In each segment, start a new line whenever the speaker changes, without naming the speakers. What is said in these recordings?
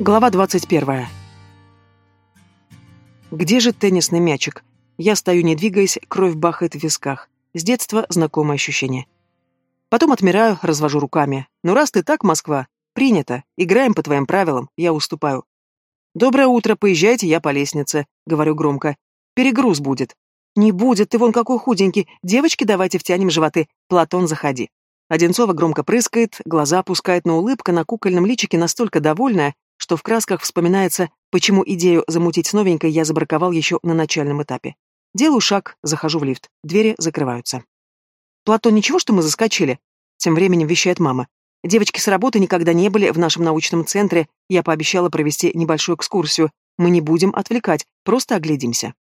Глава 21. Где же теннисный мячик? Я стою, не двигаясь, кровь бахает в висках. С детства знакомое ощущение. Потом отмираю, развожу руками. Ну раз ты так, Москва, принято. Играем по твоим правилам, я уступаю. Доброе утро, поезжайте, я по лестнице, говорю громко. Перегруз будет. Не будет, ты вон какой худенький. Девочки, давайте втянем животы. Платон, заходи. Одинцова громко прыскает, глаза опускает, но улыбка на кукольном личике настолько довольная, что в красках вспоминается, почему идею замутить с новенькой я забраковал еще на начальном этапе. Делаю шаг, захожу в лифт, двери закрываются. «Платон, ничего, что мы заскочили?» Тем временем вещает мама. «Девочки с работы никогда не были в нашем научном центре, я пообещала провести небольшую экскурсию. Мы не будем отвлекать, просто оглядимся».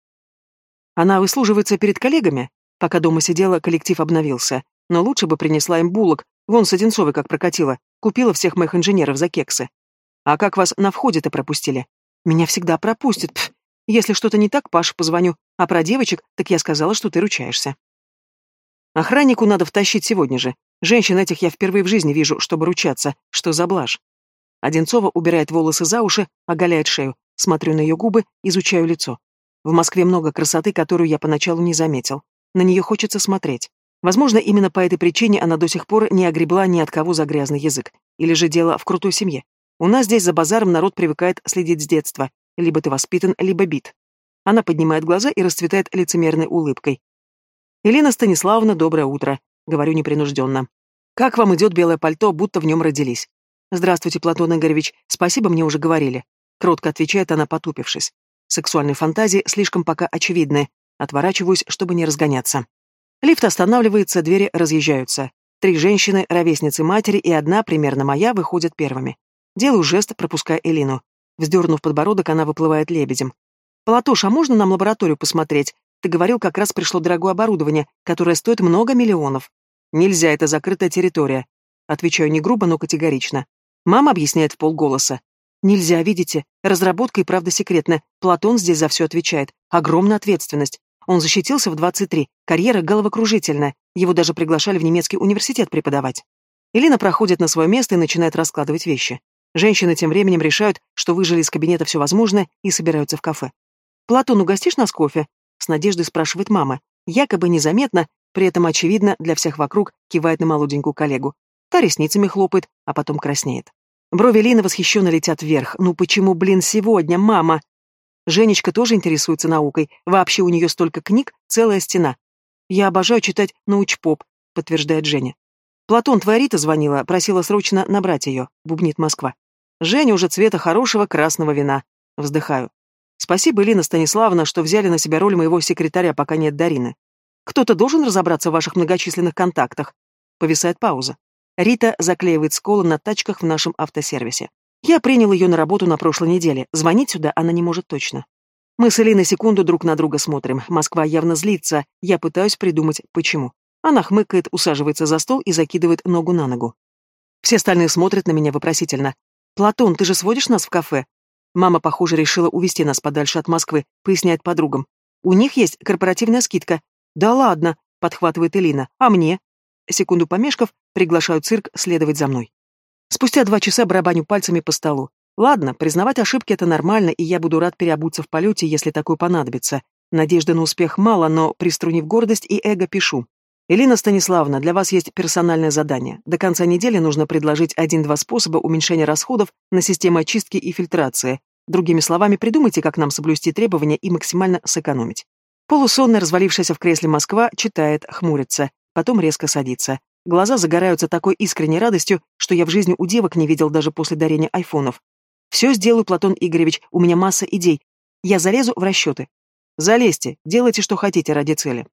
Она выслуживается перед коллегами? Пока дома сидела, коллектив обновился. Но лучше бы принесла им булок, вон с Одинцовой как прокатила, купила всех моих инженеров за кексы. А как вас на входе-то пропустили? Меня всегда пропустят. Пф. Если что-то не так, Паше позвоню. А про девочек, так я сказала, что ты ручаешься. Охраннику надо втащить сегодня же. Женщин этих я впервые в жизни вижу, чтобы ручаться. Что за блажь? Одинцова убирает волосы за уши, оголяет шею. Смотрю на ее губы, изучаю лицо. В Москве много красоты, которую я поначалу не заметил. На нее хочется смотреть. Возможно, именно по этой причине она до сих пор не огребла ни от кого за грязный язык. Или же дело в крутой семье. У нас здесь за базаром народ привыкает следить с детства. Либо ты воспитан, либо бит. Она поднимает глаза и расцветает лицемерной улыбкой. «Елена Станиславовна, доброе утро», — говорю непринужденно. «Как вам идет белое пальто, будто в нем родились?» «Здравствуйте, Платон Игоревич, спасибо, мне уже говорили», — кротко отвечает она, потупившись. Сексуальные фантазии слишком пока очевидны. Отворачиваюсь, чтобы не разгоняться. Лифт останавливается, двери разъезжаются. Три женщины, ровесницы матери и одна, примерно моя, выходят первыми. Делаю жест, пропуская Элину. Вздернув подбородок, она выплывает лебедем. «Полатош, а можно нам лабораторию посмотреть? Ты говорил, как раз пришло дорогое оборудование, которое стоит много миллионов». «Нельзя, это закрытая территория». Отвечаю не грубо, но категорично. Мама объясняет в полголоса. «Нельзя, видите? Разработка и правда секретная. Платон здесь за все отвечает. Огромная ответственность. Он защитился в 23. Карьера головокружительная. Его даже приглашали в немецкий университет преподавать». Элина проходит на свое место и начинает раскладывать вещи. Женщины тем временем решают, что выжили из кабинета все возможное и собираются в кафе. «Платон, угостишь нас кофе?» — с надеждой спрашивает мама. Якобы незаметно, при этом очевидно для всех вокруг, кивает на молоденькую коллегу. Та ресницами хлопает, а потом краснеет. Брови Лины восхищенно летят вверх. «Ну почему, блин, сегодня, мама?» Женечка тоже интересуется наукой. Вообще у нее столько книг, целая стена. «Я обожаю читать научпоп», — подтверждает Женя. «Платон, твоя Рита звонила, просила срочно набрать ее», — бубнит Москва. Женя уже цвета хорошего красного вина. Вздыхаю. Спасибо, Элина Станиславовна, что взяли на себя роль моего секретаря, пока нет Дарины. Кто-то должен разобраться в ваших многочисленных контактах. Повисает пауза. Рита заклеивает сколы на тачках в нашем автосервисе. Я принял ее на работу на прошлой неделе. Звонить сюда она не может точно. Мы с Элиной секунду друг на друга смотрим. Москва явно злится. Я пытаюсь придумать, почему. Она хмыкает, усаживается за стол и закидывает ногу на ногу. Все остальные смотрят на меня вопросительно. «Платон, ты же сводишь нас в кафе?» Мама, похоже, решила увести нас подальше от Москвы, поясняет подругам. «У них есть корпоративная скидка». «Да ладно», — подхватывает Элина. «А мне?» Секунду помешков, приглашаю цирк следовать за мной. Спустя два часа барабаню пальцами по столу. Ладно, признавать ошибки — это нормально, и я буду рад переобуться в полете, если такое понадобится. Надежды на успех мало, но, приструнив гордость и эго, пишу. Элина Станиславовна, для вас есть персональное задание. До конца недели нужно предложить один-два способа уменьшения расходов на систему очистки и фильтрации. Другими словами, придумайте, как нам соблюсти требования и максимально сэкономить. Полусонно развалившаяся в кресле Москва читает, хмурится, потом резко садится. Глаза загораются такой искренней радостью, что я в жизни у девок не видел даже после дарения айфонов. Все сделаю, Платон Игоревич, у меня масса идей. Я залезу в расчеты. Залезьте, делайте, что хотите ради цели.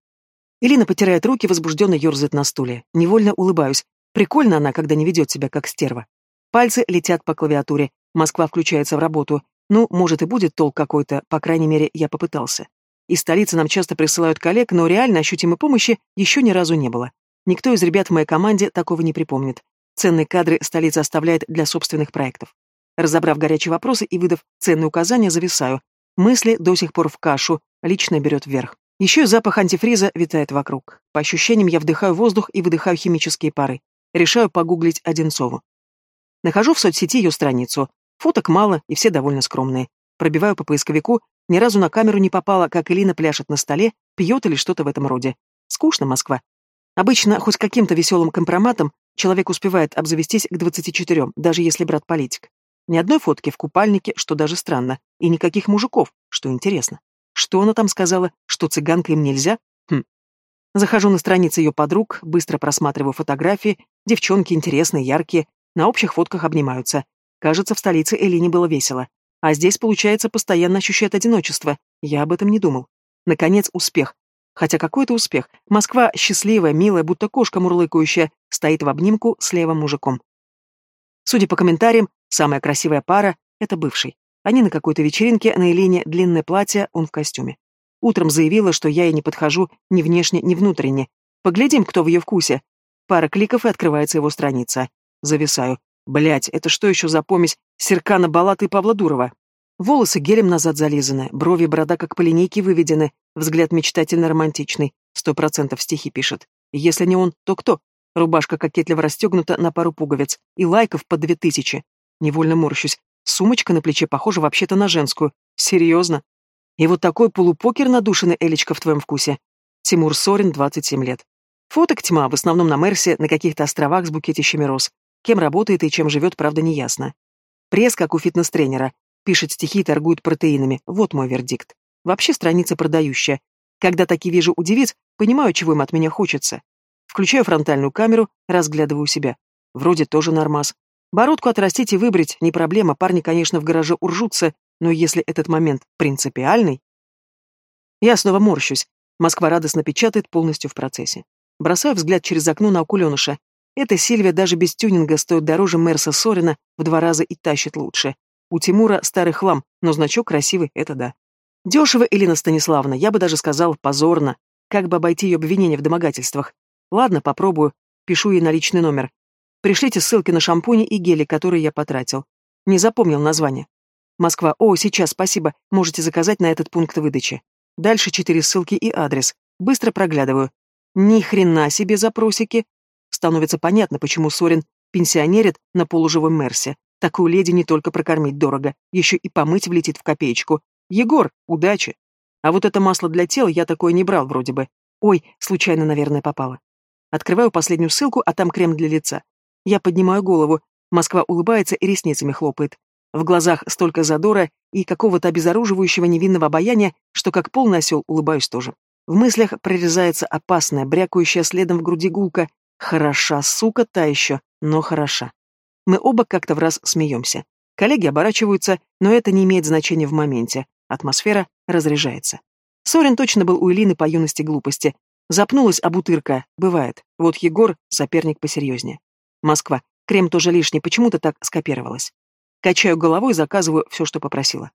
Элина потирает руки, возбужденно ерзает на стуле. Невольно улыбаюсь. Прикольно она, когда не ведет себя как стерва. Пальцы летят по клавиатуре. Москва включается в работу. Ну, может и будет толк какой-то, по крайней мере, я попытался. Из столицы нам часто присылают коллег, но реально ощутимой помощи еще ни разу не было. Никто из ребят в моей команде такого не припомнит. Ценные кадры столица оставляет для собственных проектов. Разобрав горячие вопросы и выдав ценные указания, зависаю. Мысли до сих пор в кашу, лично берет вверх. Еще и запах антифриза витает вокруг. По ощущениям, я вдыхаю воздух и выдыхаю химические пары. Решаю погуглить Одинцову. Нахожу в соцсети ее страницу. Фоток мало, и все довольно скромные. Пробиваю по поисковику, ни разу на камеру не попала, как Элина пляшет на столе, пьет или что-то в этом роде. Скучно, Москва. Обычно хоть каким-то веселым компроматом человек успевает обзавестись к 24, даже если брат политик. Ни одной фотки в купальнике, что даже странно, и никаких мужиков, что интересно. Что она там сказала, что цыганка им нельзя? Хм. Захожу на страницы ее подруг, быстро просматриваю фотографии, девчонки интересные, яркие, на общих фотках обнимаются. Кажется, в столице Элине было весело. А здесь, получается, постоянно ощущает одиночество. Я об этом не думал. Наконец, успех. Хотя какой это успех. Москва счастливая, милая, будто кошка мурлыкающая, стоит в обнимку с левым мужиком. Судя по комментариям, самая красивая пара — это бывший. Они на какой-то вечеринке, на Елене длинное платье, он в костюме. Утром заявила, что я ей не подхожу ни внешне, ни внутренне. Поглядим, кто в ее вкусе. Пара кликов, и открывается его страница. Зависаю. Блять, это что еще за помесь Серкана Балата и Павла Дурова? Волосы гелем назад зализаны, брови борода как по линейке выведены, взгляд мечтательно-романтичный, сто процентов стихи пишет. Если не он, то кто? Рубашка кокетливо расстегнута на пару пуговиц, и лайков по две тысячи. Невольно морщусь. Сумочка на плече похожа вообще-то на женскую. Серьезно? И вот такой полупокер надушенный Элечка в твоем вкусе. Тимур Сорин, 27 лет. Фоток тьма, в основном на Мерсе, на каких-то островах с букетищами роз. Кем работает и чем живет, правда, не ясно. Пресс, как у фитнес-тренера, Пишет стихи и торгует протеинами. Вот мой вердикт. Вообще страница продающая. Когда таки вижу у девиц, понимаю, чего им от меня хочется. Включаю фронтальную камеру, разглядываю себя. Вроде тоже нормас. Бородку отрастить и выбрить не проблема, парни, конечно, в гараже уржутся, но если этот момент принципиальный... Я снова морщусь. Москва радостно печатает полностью в процессе. Бросаю взгляд через окно на окуленыша. Эта Сильвия даже без тюнинга стоит дороже Мерса Сорина в два раза и тащит лучше. У Тимура старый хлам, но значок красивый, это да. Дешево, Элина Станиславовна, я бы даже сказал, позорно. Как бы обойти ее обвинения в домогательствах? Ладно, попробую. Пишу ей на личный номер. Пришлите ссылки на шампуни и гели, которые я потратил. Не запомнил название. Москва. О, сейчас, спасибо. Можете заказать на этот пункт выдачи. Дальше четыре ссылки и адрес. Быстро проглядываю. Ни хрена себе запросики. Становится понятно, почему Сорин пенсионерит на полуживом Мерсе. Такую леди не только прокормить дорого, еще и помыть влетит в копеечку. Егор, удачи! А вот это масло для тела я такое не брал вроде бы. Ой, случайно, наверное, попало. Открываю последнюю ссылку, а там крем для лица. Я поднимаю голову. Москва улыбается и ресницами хлопает. В глазах столько задора и какого-то обезоруживающего невинного обаяния, что как полный осел улыбаюсь тоже. В мыслях прорезается опасная, брякающая следом в груди гулка. Хороша, сука, та еще, но хороша. Мы оба как-то в раз смеемся. Коллеги оборачиваются, но это не имеет значения в моменте. Атмосфера разряжается. Сорин точно был у Элины по юности глупости. Запнулась обутырка. Бывает. Вот Егор — соперник посерьезнее. Москва. Крем тоже лишний, почему-то так скопировалась. Качаю головой, заказываю все, что попросила.